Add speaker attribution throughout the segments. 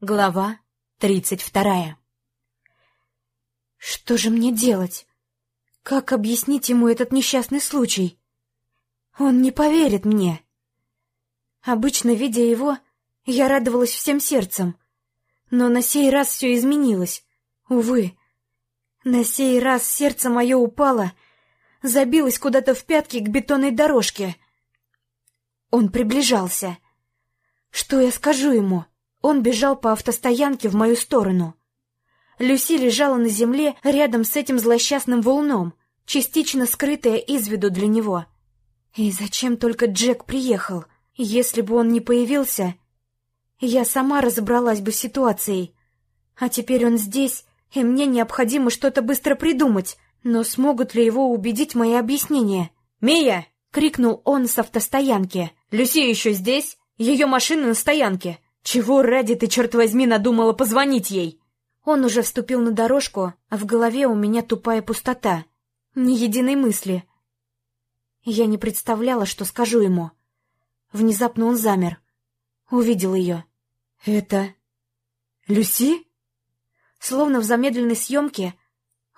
Speaker 1: Глава тридцать вторая Что же мне делать? Как объяснить ему этот несчастный случай? Он не поверит мне. Обычно, видя его, я радовалась всем сердцем. Но на сей раз все изменилось. Увы. На сей раз сердце мое упало, забилось куда-то в пятки к бетонной дорожке. Он приближался. Что я скажу ему? — он бежал по автостоянке в мою сторону. Люси лежала на земле рядом с этим злосчастным волном, частично скрытая из виду для него. И зачем только Джек приехал? Если бы он не появился, я сама разобралась бы с ситуацией. А теперь он здесь, и мне необходимо что-то быстро придумать. Но смогут ли его убедить мои объяснения? «Мия!» — крикнул он с автостоянки. «Люси еще здесь? Ее машина на стоянке!» «Чего ради ты, черт возьми, надумала позвонить ей?» Он уже вступил на дорожку, а в голове у меня тупая пустота. Ни единой мысли. Я не представляла, что скажу ему. Внезапно он замер. Увидел ее. «Это... Люси?» Словно в замедленной съемке,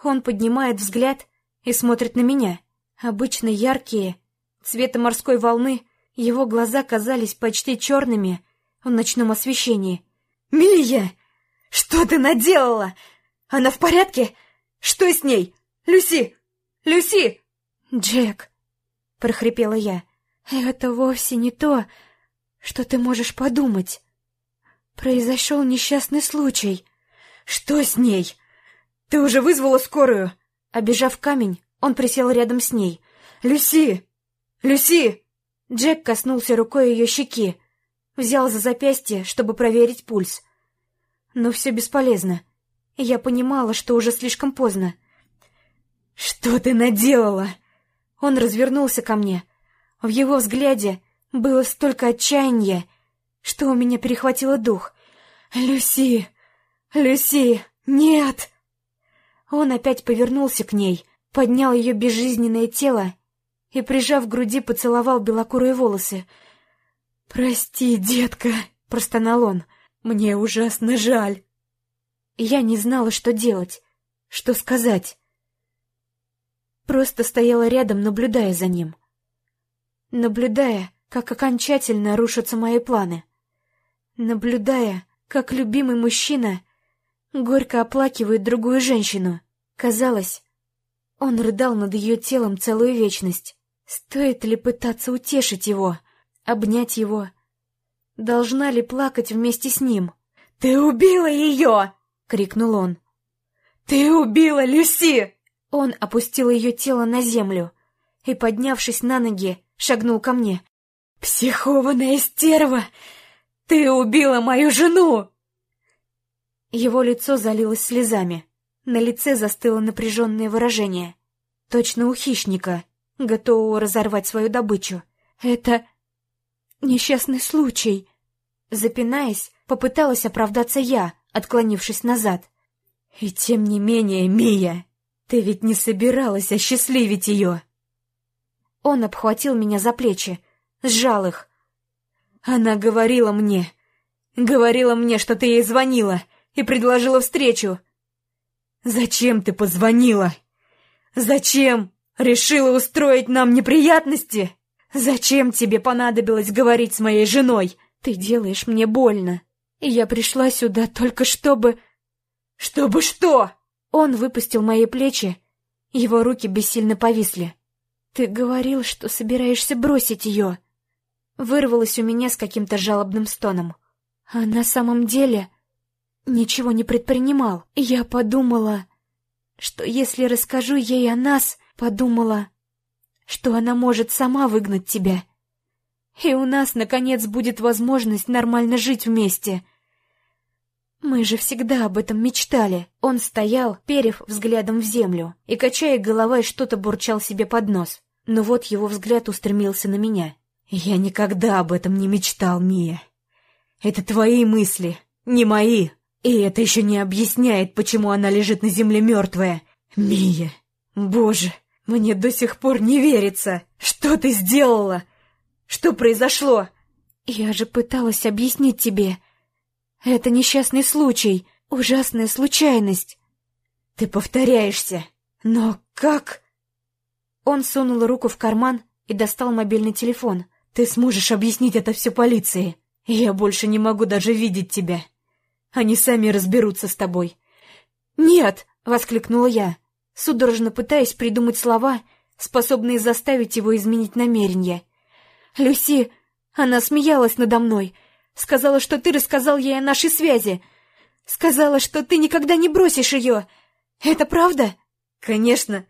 Speaker 1: он поднимает взгляд и смотрит на меня. Обычно яркие, цвета морской волны, его глаза казались почти черными, в ночном освещении. «Мия! Что ты наделала? Она в порядке? Что с ней? Люси! Люси!» «Джек!» — прохрипела я. «Это вовсе не то, что ты можешь подумать. Произошел несчастный случай. Что с ней? Ты уже вызвала скорую?» Обежав камень, он присел рядом с ней. «Люси! Люси!» Джек коснулся рукой ее щеки. Взял за запястье, чтобы проверить пульс. Но все бесполезно. Я понимала, что уже слишком поздно. «Что ты наделала?» Он развернулся ко мне. В его взгляде было столько отчаяния, что у меня перехватило дух. «Люси! Люси! Нет!» Он опять повернулся к ней, поднял ее безжизненное тело и, прижав к груди, поцеловал белокурые волосы — «Прости, детка», — простонал он, — «мне ужасно жаль». Я не знала, что делать, что сказать. Просто стояла рядом, наблюдая за ним. Наблюдая, как окончательно рушатся мои планы. Наблюдая, как любимый мужчина горько оплакивает другую женщину. Казалось, он рыдал над ее телом целую вечность. Стоит ли пытаться утешить его? — обнять его. Должна ли плакать вместе с ним? «Ты убила ее!» — крикнул он. «Ты убила Люси!» Он опустил ее тело на землю и, поднявшись на ноги, шагнул ко мне. «Психованная стерва! Ты убила мою жену!» Его лицо залилось слезами. На лице застыло напряженное выражение. Точно у хищника, готового разорвать свою добычу. «Это «Несчастный случай!» Запинаясь, попыталась оправдаться я, отклонившись назад. «И тем не менее, Мия, ты ведь не собиралась осчастливить ее!» Он обхватил меня за плечи, сжал их. «Она говорила мне, говорила мне, что ты ей звонила и предложила встречу!» «Зачем ты позвонила? Зачем решила устроить нам неприятности?» «Зачем тебе понадобилось говорить с моей женой? Ты делаешь мне больно. И я пришла сюда только чтобы...» «Чтобы что?» Он выпустил мои плечи, его руки бессильно повисли. «Ты говорил, что собираешься бросить ее!» Вырвалось у меня с каким-то жалобным стоном. А на самом деле ничего не предпринимал. Я подумала, что если расскажу ей о нас, подумала, что она может сама выгнать тебя. И у нас, наконец, будет возможность нормально жить вместе. Мы же всегда об этом мечтали. Он стоял, перев взглядом в землю, и, качая головой, что-то бурчал себе под нос. Но вот его взгляд устремился на меня. «Я никогда об этом не мечтал, Мия. Это твои мысли, не мои. И это еще не объясняет, почему она лежит на земле мертвая. Мия, боже, мне до сих пор не верится. Что ты сделала? Что произошло? Я же пыталась объяснить тебе. Это несчастный случай, ужасная случайность. Ты повторяешься. Но как? Он сунул руку в карман и достал мобильный телефон. Ты сможешь объяснить это все полиции. Я больше не могу даже видеть тебя. Они сами разберутся с тобой. Нет, воскликнула я, судорожно пытаясь придумать слова, способные заставить его изменить намерение. Люси, она смеялась надо мной, сказала, что ты рассказал ей о нашей связи, сказала, что ты никогда не бросишь ее. Это правда? Конечно.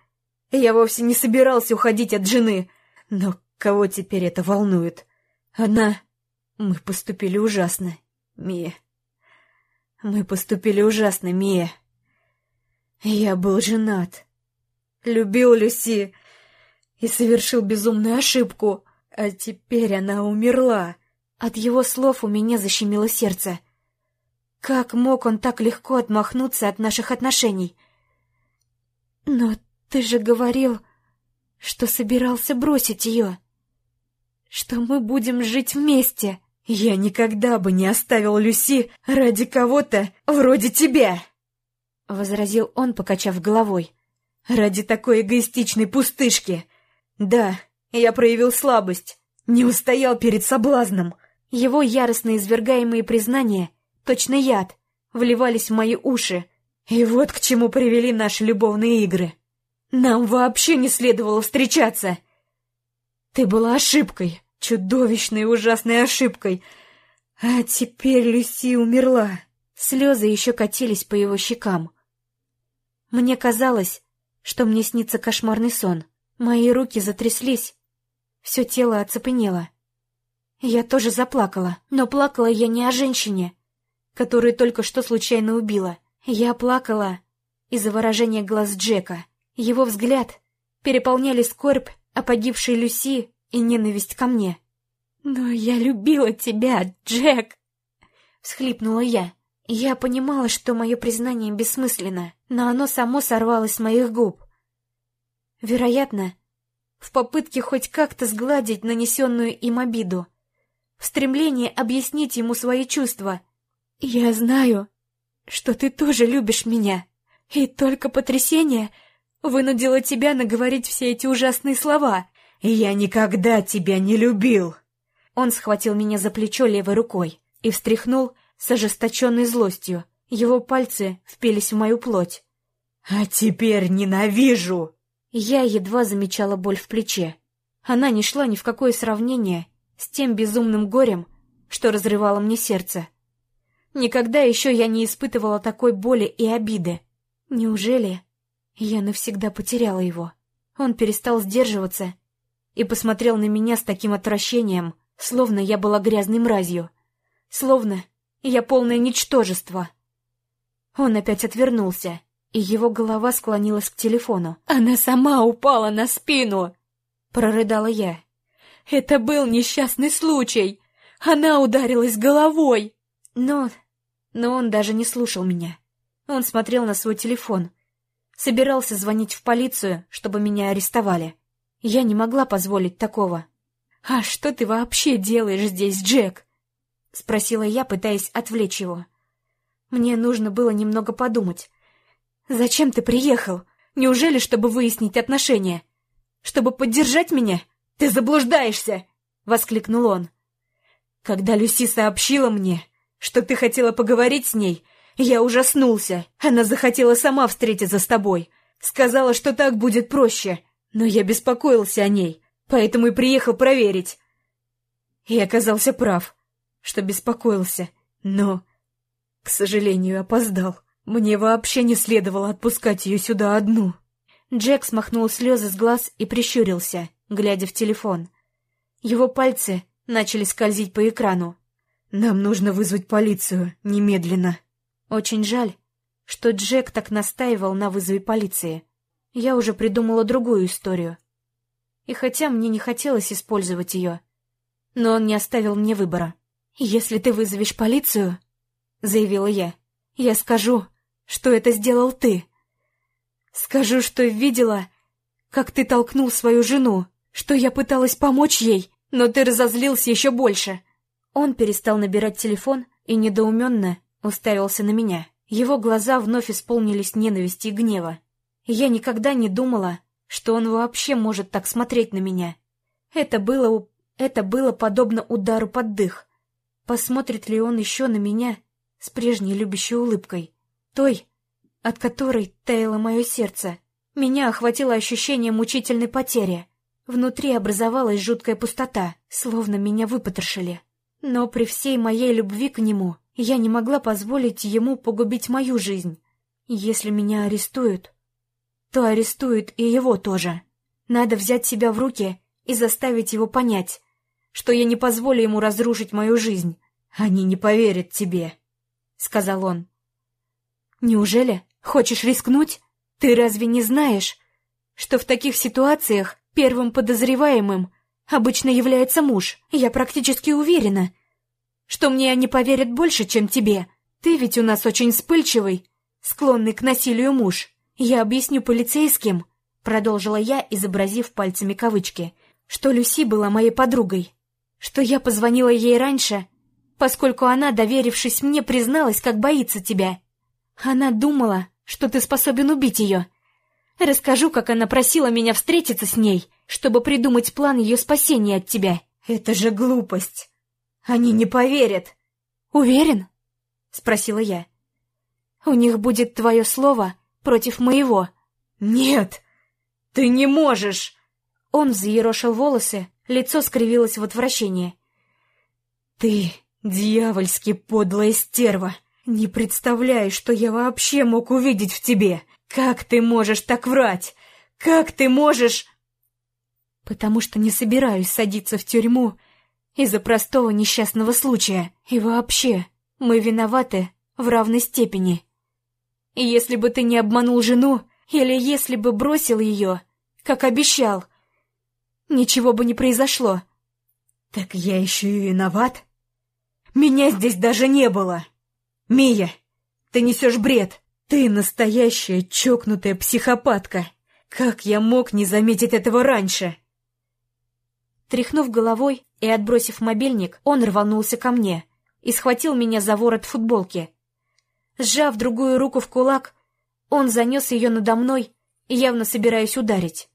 Speaker 1: Я вовсе не собирался уходить от жены. Но кого теперь это волнует? Она... Мы поступили ужасно, Мия. Мы поступили ужасно, Мия. Я был женат. Любил Люси и совершил безумную ошибку, а теперь она умерла. От его слов у меня защемило сердце. Как мог он так легко отмахнуться от наших отношений? Но ты же говорил, что собирался бросить ее. Что мы будем жить вместе. Я никогда бы не оставил Люси ради кого-то вроде тебя, — возразил он, покачав головой. Ради такой эгоистичной пустышки. Да, я проявил слабость, не устоял перед соблазном. Его яростно извергаемые признания, точно яд, вливались в мои уши. И вот к чему привели наши любовные игры. Нам вообще не следовало встречаться. Ты была ошибкой, чудовищной ужасной ошибкой. А теперь Люси умерла. Слезы еще катились по его щекам. Мне казалось, что мне снится кошмарный сон. Мои руки затряслись, все тело оцепенело. Я тоже заплакала, но плакала я не о женщине, которую только что случайно убила. Я плакала из-за выражения глаз Джека. Его взгляд переполняли скорбь о погибшей Люси и ненависть ко мне. «Но я любила тебя, Джек!» — всхлипнула я. Я понимала, что мое признание бессмысленно, но оно само сорвалось с моих губ. Вероятно, в попытке хоть как-то сгладить нанесенную им обиду, в стремлении объяснить ему свои чувства. «Я знаю, что ты тоже любишь меня, и только потрясение вынудило тебя наговорить все эти ужасные слова. Я никогда тебя не любил!» Он схватил меня за плечо левой рукой и встряхнул с ожесточенной злостью. Его пальцы впились в мою плоть. «А теперь ненавижу!» Я едва замечала боль в плече. Она не шла ни в какое сравнение с тем безумным горем, что разрывало мне сердце. Никогда еще я не испытывала такой боли и обиды. Неужели я навсегда потеряла его? Он перестал сдерживаться и посмотрел на меня с таким отвращением, словно я была грязной мразью, словно я полное ничтожество. Он опять отвернулся и его голова склонилась к телефону. «Она сама упала на спину!» — прорыдала я. «Это был несчастный случай! Она ударилась головой!» Но... но он даже не слушал меня. Он смотрел на свой телефон. Собирался звонить в полицию, чтобы меня арестовали. Я не могла позволить такого. «А что ты вообще делаешь здесь, Джек?» — спросила я, пытаясь отвлечь его. Мне нужно было немного подумать. «Зачем ты приехал? Неужели, чтобы выяснить отношения? Чтобы поддержать меня? Ты заблуждаешься!» — воскликнул он. «Когда Люси сообщила мне, что ты хотела поговорить с ней, я ужаснулся. Она захотела сама встретиться с тобой. Сказала, что так будет проще, но я беспокоился о ней, поэтому и приехал проверить. И оказался прав, что беспокоился, но, к сожалению, опоздал. Мне вообще не следовало отпускать ее сюда одну. Джек смахнул слезы с глаз и прищурился, глядя в телефон. Его пальцы начали скользить по экрану. «Нам нужно вызвать полицию, немедленно». Очень жаль, что Джек так настаивал на вызове полиции. Я уже придумала другую историю. И хотя мне не хотелось использовать ее, но он не оставил мне выбора. «Если ты вызовешь полицию», — заявила я, — «я скажу, что это сделал ты. Скажу, что видела, как ты толкнул свою жену, что я пыталась помочь ей, но ты разозлился еще больше. Он перестал набирать телефон и недоуменно уставился на меня. Его глаза вновь исполнились ненависти и гнева. Я никогда не думала, что он вообще может так смотреть на меня. Это было... это было подобно удару под дых. Посмотрит ли он еще на меня с прежней любящей улыбкой? Той, от которой таяло мое сердце. Меня охватило ощущение мучительной потери. Внутри образовалась жуткая пустота, словно меня выпотрошили. Но при всей моей любви к нему я не могла позволить ему погубить мою жизнь. Если меня арестуют, то арестуют и его тоже. Надо взять себя в руки и заставить его понять, что я не позволю ему разрушить мою жизнь. Они не поверят тебе, — сказал он. Неужели хочешь рискнуть? Ты разве не знаешь, что в таких ситуациях первым подозреваемым обычно является муж? Я практически уверена, что мне они поверят больше, чем тебе. Ты ведь у нас очень вспыльчивый, склонный к насилию муж. Я объясню полицейским, продолжила я, изобразив пальцами кавычки, что Люси была моей подругой, что я позвонила ей раньше, поскольку она, доверившись мне, призналась, как боится тебя. Она думала, что ты способен убить ее. Расскажу, как она просила меня встретиться с ней, чтобы придумать план ее спасения от тебя. Это же глупость. Они не поверят. Уверен? Спросила я. У них будет твое слово против моего. Нет, ты не можешь. Он взъерошил волосы, лицо скривилось в отвращении. Ты дьявольски подлая стерва. Не представляю, что я вообще мог увидеть в тебе. Как ты можешь так врать? Как ты можешь... Потому что не собираюсь садиться в тюрьму из-за простого несчастного случая. И вообще, мы виноваты в равной степени. И если бы ты не обманул жену, или если бы бросил ее, как обещал, ничего бы не произошло. Так я еще и виноват? Меня здесь даже не было. Мия, ты несешь бред. Ты настоящая чокнутая психопатка. Как я мог не заметить этого раньше? Тряхнув головой и отбросив мобильник, он рванулся ко мне и схватил меня за ворот футболки. Сжав другую руку в кулак, он занес ее надо мной, явно собираясь ударить.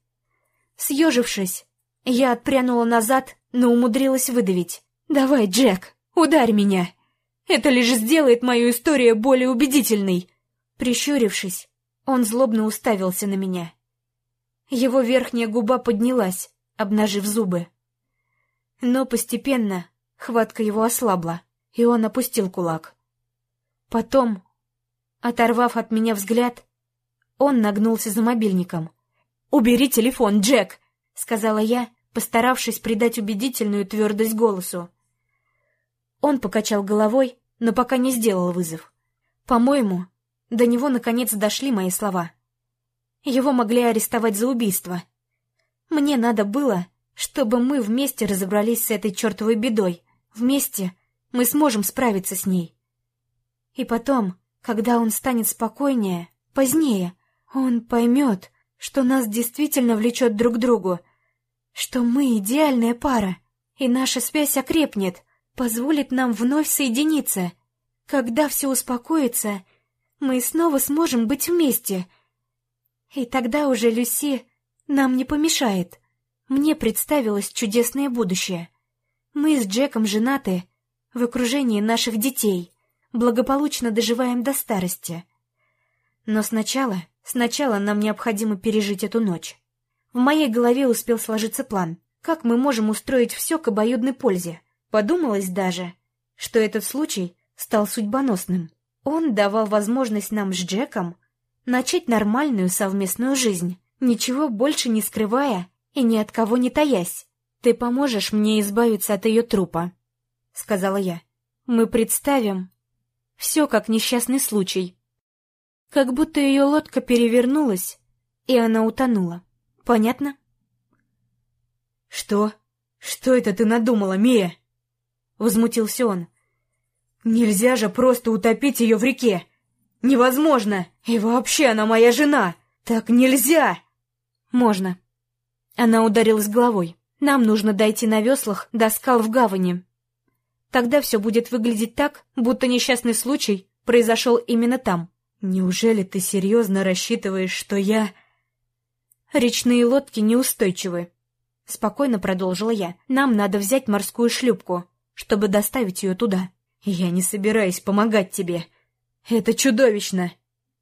Speaker 1: Съежившись, я отпрянула назад, но умудрилась выдавить. «Давай, Джек, ударь меня! Это лишь сделает мою историю более убедительной!» Прищурившись, он злобно уставился на меня. Его верхняя губа поднялась, обнажив зубы. Но постепенно хватка его ослабла, и он опустил кулак. Потом, оторвав от меня взгляд, он нагнулся за мобильником. «Убери телефон, Джек!» — сказала я, постаравшись придать убедительную твердость голосу. Он покачал головой, но пока не сделал вызов. По-моему, до него наконец дошли мои слова. Его могли арестовать за убийство. Мне надо было чтобы мы вместе разобрались с этой чертовой бедой. Вместе мы сможем справиться с ней. И потом, когда он станет спокойнее, позднее, он поймет, что нас действительно влечет друг к другу, что мы идеальная пара, и наша связь окрепнет, позволит нам вновь соединиться. Когда все успокоится, мы снова сможем быть вместе. И тогда уже Люси нам не помешает. Мне представилось чудесное будущее. Мы с Джеком женаты, в окружении наших детей, благополучно доживаем до старости. Но сначала, сначала нам необходимо пережить эту ночь. В моей голове успел сложиться план, как мы можем устроить все к обоюдной пользе. Подумалось даже, что этот случай стал судьбоносным. Он давал возможность нам с Джеком начать нормальную совместную жизнь, ничего больше не скрывая и ни от кого не таясь. «Ты поможешь мне избавиться от ее трупа», — сказала я. «Мы представим все как несчастный случай. Как будто ее лодка перевернулась, и она утонула. Понятно?» «Что? Что это ты надумала, Мия?» — возмутился он. «Нельзя же просто утопить ее в реке! Невозможно! И вообще она моя жена! Так нельзя!» «Можно», она ударилась головой. Нам нужно дойти на веслах до скал в гавани. Тогда все будет выглядеть так, будто несчастный случай произошел именно там.
Speaker 2: Неужели ты серьезно рассчитываешь, что я...
Speaker 1: Речные лодки неустойчивы. Спокойно продолжила я. Нам надо взять морскую шлюпку, чтобы доставить ее туда.
Speaker 2: Я не собираюсь помогать тебе. Это чудовищно.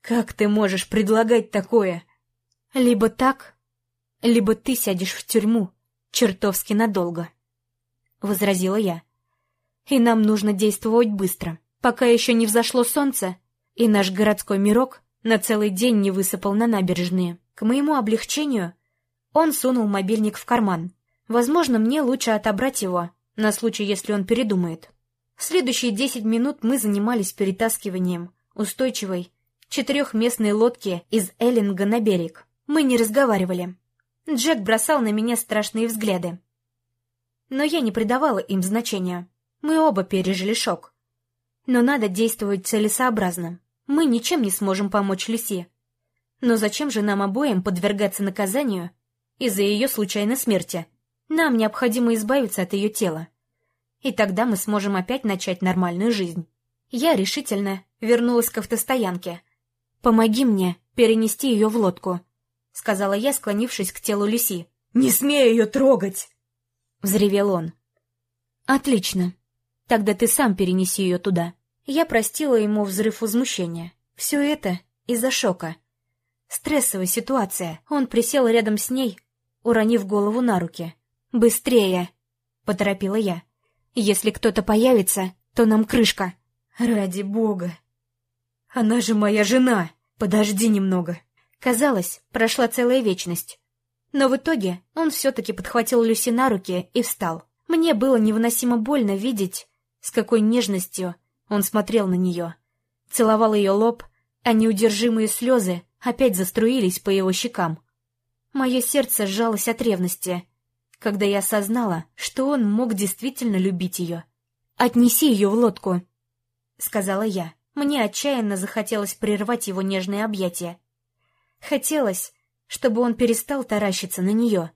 Speaker 2: Как ты можешь предлагать такое?
Speaker 1: Либо так, либо ты сядешь в тюрьму чертовски надолго, — возразила я. И нам нужно действовать быстро, пока еще не взошло солнце, и наш городской мирок на целый день не высыпал на набережные. К моему облегчению он сунул мобильник в карман. Возможно, мне лучше отобрать его, на случай, если он передумает. Следующие десять минут мы занимались перетаскиванием устойчивой четырехместной лодки из Эллинга на берег. Мы не разговаривали. Джек бросал на меня страшные взгляды. Но я не придавала им значения. Мы оба пережили шок. Но надо действовать целесообразно. Мы ничем не сможем помочь Люси. Но зачем же нам обоим подвергаться наказанию из-за ее случайной смерти? Нам необходимо избавиться от ее тела. И тогда мы сможем опять начать нормальную жизнь. Я решительно вернулась к автостоянке. «Помоги мне перенести ее в лодку», — сказала я, склонившись к телу Люси.
Speaker 2: «Не смей ее трогать!»
Speaker 1: — взревел он. «Отлично. Тогда ты сам перенеси ее туда». Я простила ему взрыв возмущения. Все это из-за шока. Стрессовая ситуация. Он присел рядом с ней, уронив голову на руки. «Быстрее!» — поторопила я. «Если кто-то появится, то нам крышка».
Speaker 2: «Ради бога! Она же моя жена! Подожди немного!»
Speaker 1: Казалось, прошла целая вечность. Но в итоге он все-таки подхватил Люси на руки и встал. Мне было невыносимо больно видеть, с какой нежностью он смотрел на нее. Целовал ее лоб, а неудержимые слезы опять заструились по его щекам. Мое сердце сжалось от ревности, когда я осознала, что он мог действительно любить ее. «Отнеси ее в лодку», — сказала я. Мне отчаянно захотелось прервать его нежные объятия. Хотелось, чтобы он перестал таращиться на нее.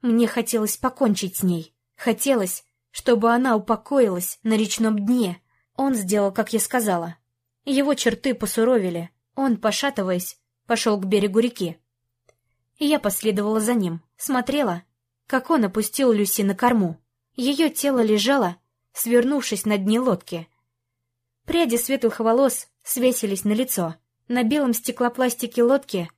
Speaker 1: Мне хотелось покончить с ней. Хотелось, чтобы она упокоилась на речном дне. Он сделал, как я сказала. Его черты посуровили. Он, пошатываясь, пошел к берегу реки. Я последовала за ним, смотрела, как он опустил Люси на корму. Ее тело лежало, свернувшись на дне лодки. Пряди светлых волос свесились на лицо. На белом стеклопластике лодки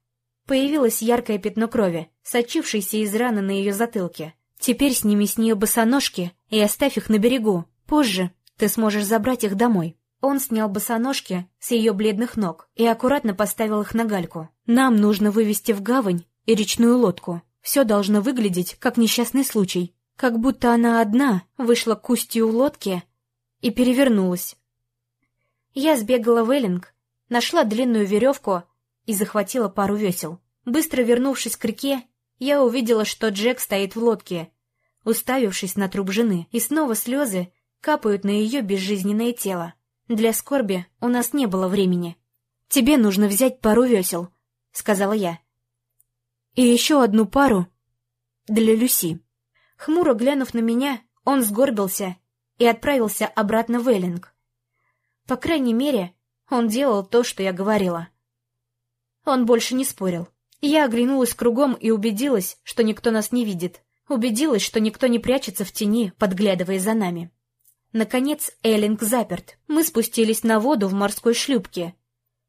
Speaker 1: появилось яркое пятно крови, сочившееся из раны на ее затылке. Теперь сними с нее босоножки и оставь их на берегу. Позже ты сможешь забрать их домой. Он снял босоножки с ее бледных ног и аккуратно поставил их на гальку. Нам нужно вывести в гавань и речную лодку. Все должно выглядеть как несчастный случай, как будто она одна вышла к устью лодки и перевернулась. Я сбегала в Эллинг, нашла длинную веревку и захватила пару весел. Быстро вернувшись к реке, я увидела, что Джек стоит в лодке, уставившись на труп жены, и снова слезы капают на ее безжизненное тело. Для скорби у нас не было времени. «Тебе нужно взять пару весел», — сказала я. «И еще одну пару для Люси». Хмуро глянув на меня, он сгорбился и отправился обратно в Эллинг. По крайней мере, он делал то, что я говорила. Он больше не спорил. Я оглянулась кругом и убедилась, что никто нас не видит. Убедилась, что никто не прячется в тени, подглядывая за нами. Наконец, Эллинг заперт. Мы спустились на воду в морской шлюпке,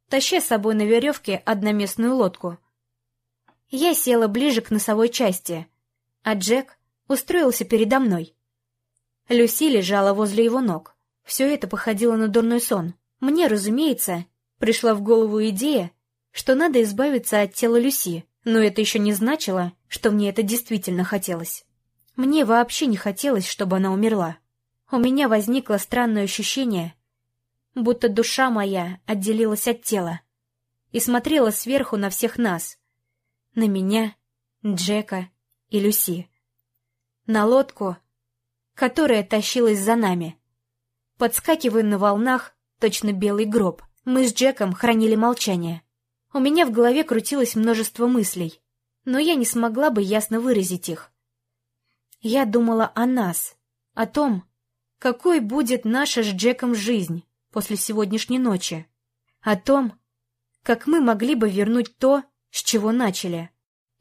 Speaker 1: таща с собой на веревке одноместную лодку. Я села ближе к носовой части, а Джек устроился передо мной. Люси лежала возле его ног. Все это походило на дурной сон. Мне, разумеется, пришла в голову идея, что надо избавиться от тела Люси, но это еще не значило, что мне это действительно хотелось. Мне вообще не хотелось, чтобы она умерла. У меня возникло странное ощущение, будто душа моя отделилась от тела и смотрела сверху на всех нас. На меня, Джека и Люси. На лодку, которая тащилась за нами. Подскакивая на волнах, точно белый гроб, мы с Джеком хранили молчание. У меня в голове крутилось множество мыслей, но я не смогла бы ясно выразить их. Я думала о нас, о том, какой будет наша с Джеком жизнь после сегодняшней ночи. О том, как мы могли бы вернуть то, с чего начали.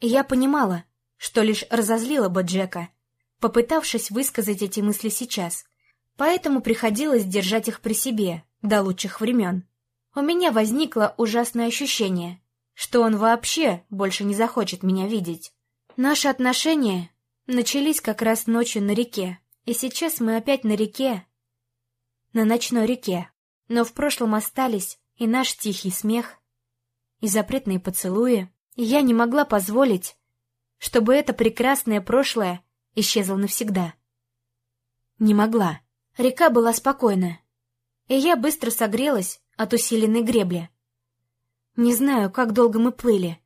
Speaker 1: Я понимала, что лишь разозлила бы Джека, попытавшись высказать эти мысли сейчас. Поэтому приходилось держать их при себе до лучших времен. У меня возникло ужасное ощущение, что он вообще больше не захочет меня видеть. Наши отношения начались как раз ночью на реке, и сейчас мы опять на реке, на ночной реке. Но в прошлом остались и наш тихий смех, и запретные поцелуи, и я не могла позволить, чтобы это прекрасное прошлое исчезло навсегда. Не могла. Река была спокойна, и я быстро согрелась от усиленной гребли. Не знаю, как долго мы плыли.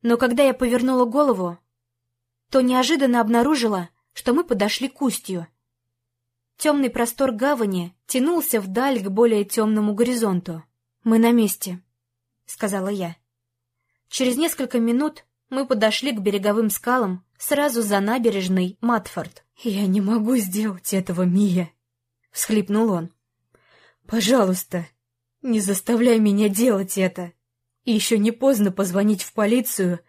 Speaker 1: Но когда я повернула голову, то неожиданно обнаружила, что мы подошли к устью. Темный простор гавани тянулся вдаль к более темному горизонту. «Мы на месте», — сказала я. Через несколько минут мы подошли к береговым скалам сразу за набережной Матфорд. «Я не могу сделать этого, Мия», — всхлипнул он. «Пожалуйста, не заставляй меня делать это. еще не поздно позвонить в полицию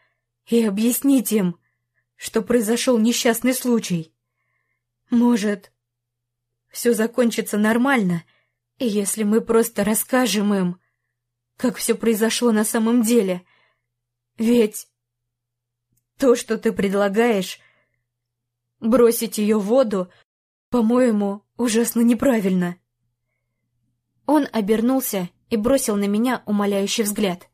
Speaker 1: и объяснить им, что произошел несчастный случай. Может, все закончится нормально, если мы просто расскажем им, как все произошло на самом деле. Ведь то, что ты предлагаешь, бросить ее в воду, по-моему, ужасно неправильно. Он обернулся и бросил на меня умоляющий взгляд.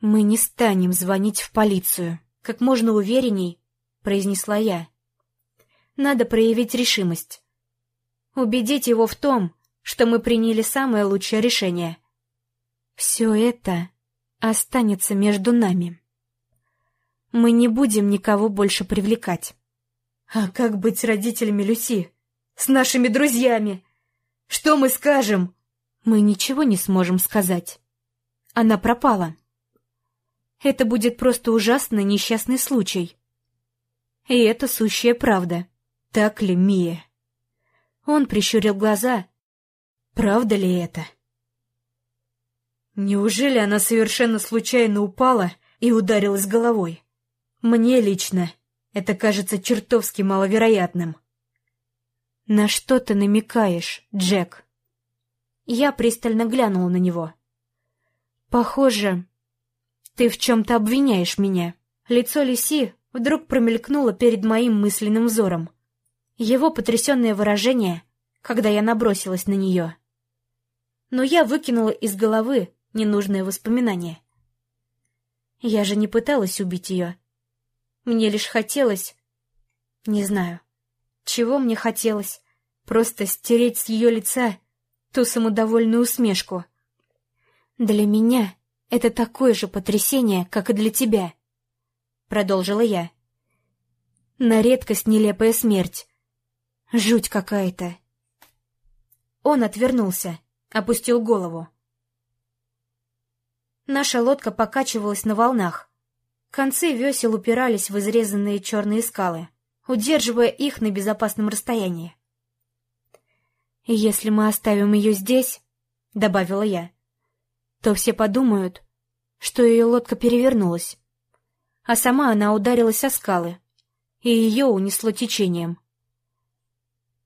Speaker 1: «Мы не станем звонить в полицию», — как можно уверенней произнесла я. «Надо проявить решимость. Убедить его в том, что мы приняли самое лучшее решение. Все это останется между нами. Мы не будем никого больше привлекать. А как быть с родителями Люси? С нашими друзьями? Что мы скажем? Мы ничего не сможем сказать. Она пропала. Это будет просто ужасный несчастный случай. И это сущая правда. Так ли, Мия? Он прищурил глаза. Правда ли это? Неужели она совершенно случайно упала и ударилась головой? Мне лично это кажется чертовски маловероятным. «На что ты намекаешь, Джек?» Я пристально глянула на него. «Похоже, ты в чем-то обвиняешь меня». Лицо Лиси вдруг промелькнуло перед моим мысленным взором. Его потрясенное выражение, когда я набросилась на нее. Но я выкинула из головы ненужные воспоминания. Я же не пыталась убить ее. Мне лишь хотелось... Не знаю, чего мне хотелось? Просто стереть с ее лица ту самодовольную усмешку. Для меня это такое же потрясение, как и для тебя, продолжила я. На редкость нелепая смерть. Жуть какая-то. Он отвернулся, опустил голову. Наша лодка покачивалась на волнах. Концы весел упирались в изрезанные черные скалы удерживая их на безопасном расстоянии. «Если мы оставим ее здесь», — добавила я, — «то все подумают, что ее лодка перевернулась, а сама она ударилась о скалы, и ее унесло течением.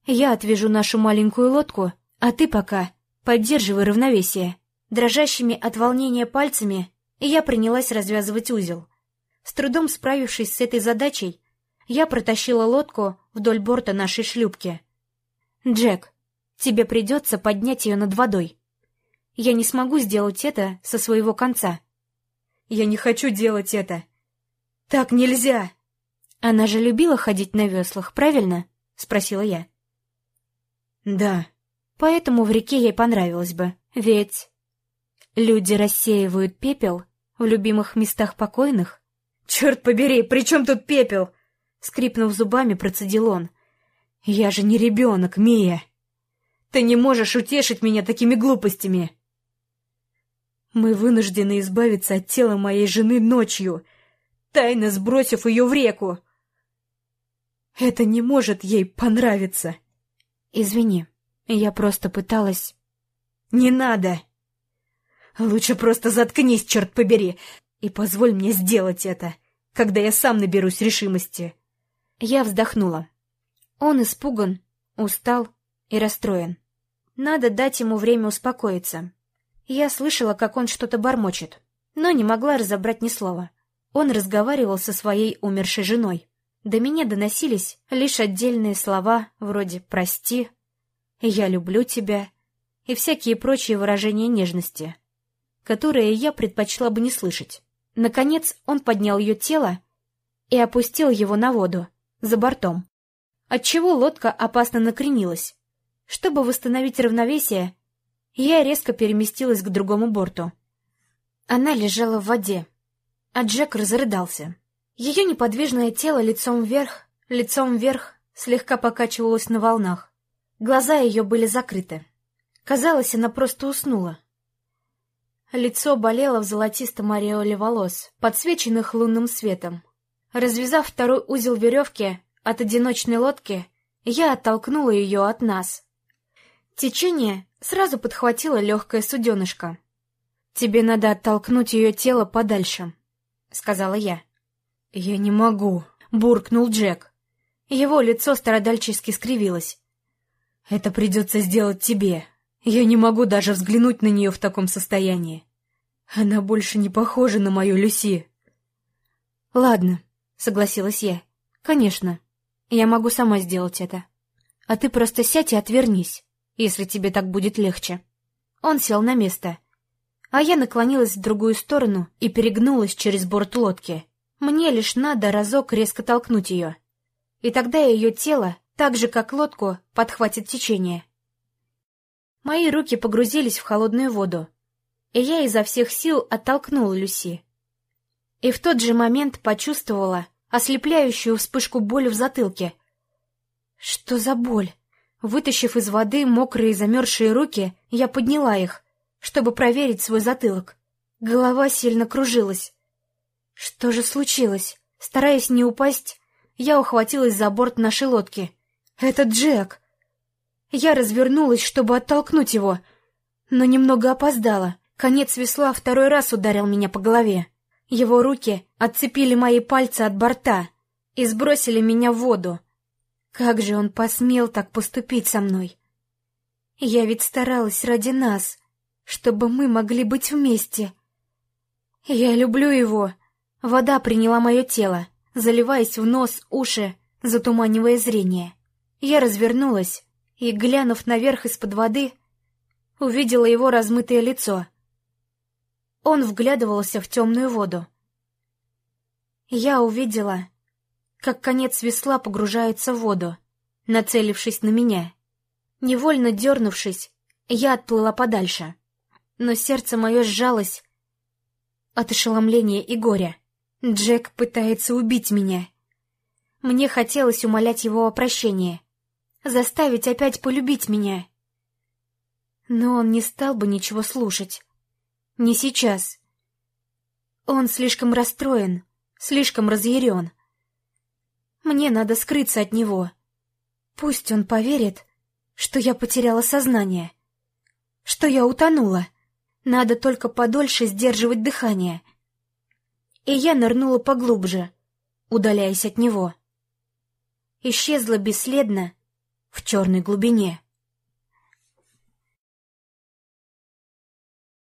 Speaker 1: Я отвяжу нашу маленькую лодку, а ты пока поддерживай равновесие». Дрожащими от волнения пальцами я принялась развязывать узел. С трудом справившись с этой задачей, я протащила лодку вдоль борта нашей шлюпки. «Джек, тебе придется поднять ее над водой. Я не смогу сделать это со своего конца». «Я не хочу делать это. Так нельзя!» «Она же любила ходить на веслах, правильно?» — спросила я. «Да». «Поэтому в реке ей понравилось бы. Ведь люди рассеивают пепел в любимых местах покойных?» «Черт побери, при чем тут пепел?» Скрипнув зубами, процедил он. «Я же не ребенок, Мия! Ты не можешь утешить меня такими глупостями!» «Мы вынуждены избавиться от тела моей жены ночью, тайно сбросив ее в реку!»
Speaker 2: Это не может ей понравиться.
Speaker 1: Извини, я просто пыталась...
Speaker 2: Не надо! Лучше просто заткнись, черт побери, и позволь мне сделать это, когда я сам наберусь решимости.
Speaker 1: Я вздохнула. Он испуган, устал и расстроен. Надо дать ему время успокоиться. Я слышала, как он что-то бормочет, но не могла разобрать ни слова. Он разговаривал со своей умершей женой. До меня доносились лишь отдельные слова вроде «прости», «я люблю тебя» и всякие прочие выражения нежности, которые я предпочла бы не слышать. Наконец он поднял ее тело и опустил его на воду, за бортом, отчего лодка опасно накренилась. Чтобы восстановить равновесие, я резко переместилась к другому борту. Она лежала в воде, а Джек разрыдался. Ее неподвижное тело лицом вверх, лицом вверх, слегка покачивалось на волнах. Глаза ее были закрыты. Казалось, она просто уснула. Лицо болело в золотистом ореоле волос, подсвеченных лунным светом. Развязав второй узел веревки от одиночной лодки, я оттолкнула ее от нас. Течение сразу подхватило легкое суденышко. «Тебе надо оттолкнуть ее тело подальше», — сказала я. «Я не могу», — буркнул Джек. Его лицо страдальчески скривилось. «Это придется сделать тебе. Я не могу даже взглянуть на нее в таком состоянии. Она больше не похожа на мою Люси». «Ладно», — согласилась я. «Конечно. Я могу сама сделать это. А ты просто сядь и отвернись, если тебе так будет легче». Он сел на место, а я наклонилась в другую сторону и перегнулась через борт лодки. Мне лишь надо разок резко толкнуть ее. И тогда ее тело, так же как лодку, подхватит течение. Мои руки погрузились в холодную воду, и я изо всех сил оттолкнула Люси. И в тот же момент почувствовала ослепляющую вспышку боли в затылке. Что за боль? Вытащив из воды мокрые замерзшие руки, я подняла их, чтобы проверить свой затылок. Голова сильно кружилась. Что же случилось? Стараясь не упасть, я ухватилась за борт нашей лодки. Это Джек! Я развернулась, чтобы оттолкнуть его, но немного опоздала. Конец весла второй раз ударил меня по голове. Его руки отцепили мои пальцы от борта и сбросили меня в воду. Как же он посмел так поступить со мной? Я ведь старалась ради нас, чтобы мы могли быть вместе. Я люблю его, Вода приняла мое тело, заливаясь в нос, уши, затуманивая зрение. Я развернулась и, глянув наверх из-под воды, увидела его размытое лицо. Он вглядывался в темную воду. Я увидела, как конец весла погружается в воду, нацелившись на меня. Невольно дернувшись, я отплыла подальше. Но сердце мое сжалось от ошеломления и горя. Джек пытается убить меня. Мне хотелось умолять его о прощении, заставить опять полюбить меня. Но он не стал бы ничего слушать. Не сейчас. Он слишком расстроен, слишком разъярен. Мне надо скрыться от него. Пусть он поверит, что я потеряла сознание, что я утонула. Надо только подольше сдерживать дыхание — и я нырнула поглубже, удаляясь от него. Исчезла бесследно в черной глубине.